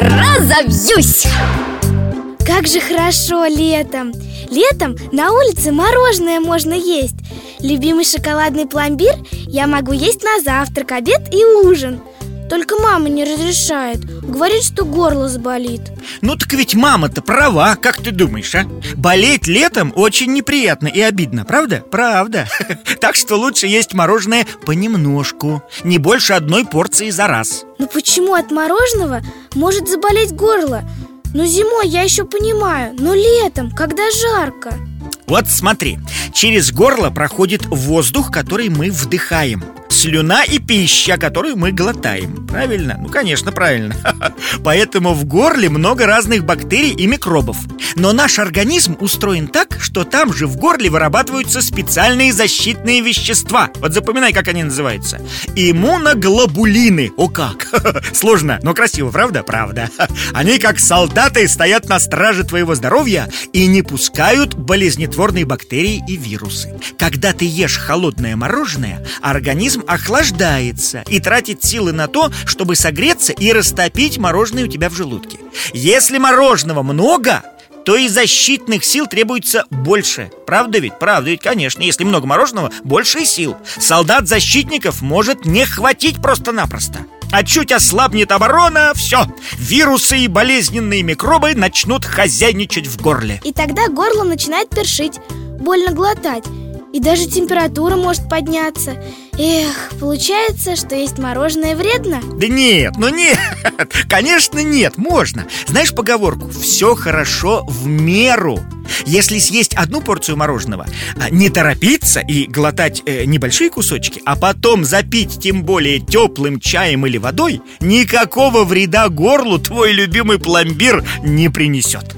разобьюсь. Как же хорошо летом. Летом на улице мороженое можно есть. Любимый шоколадный пломбир я могу есть на завтрак, обед и ужин. Только мама не разрешает Говорит, что горло заболит Ну так ведь мама-то права, как ты думаешь, а? Болеть летом очень неприятно и обидно, правда? Правда Так что лучше есть мороженое понемножку Не больше одной порции за раз Но почему от мороженого может заболеть горло? Ну зимой я еще понимаю, но летом, когда жарко Вот смотри, через горло проходит воздух, который мы вдыхаем Слюна и пища, которую мы глотаем Правильно? Ну, конечно, правильно Поэтому в горле много разных бактерий и микробов. Но наш организм устроен так, что там же в горле вырабатываются специальные защитные вещества. Вот запоминай, как они называются. Иммуноглобулины. О как! Сложно, но красиво, правда? Правда. Они как солдаты стоят на страже твоего здоровья И не пускают болезнетворные бактерии и вирусы. Когда ты ешь холодное мороженое Организм охлаждается и тратит силы на то, чтобы согреться и растопить мороженое у тебя в желудке. Если мороженого много, то и защитных сил требуется больше. Правда ведь? Правда ведь, конечно. Если много мороженого, больше сил. Солдат защитников может не хватить просто-напросто. А чуть ослабнет оборона, все Вирусы и болезненные микробы начнут хозяйничать в горле. И тогда горло начинает першить, больно глотать И даже температура может подняться Эх, получается, что есть мороженое вредно? Да нет, ну нет, конечно нет, можно Знаешь поговорку, все хорошо в меру если съесть одну порцию мороженого, а, не торопиться и глотать э, небольшие кусочки, а потом запить тем более теплым чаем или водой, никакого вреда горлу твой любимый пломбир не принесет.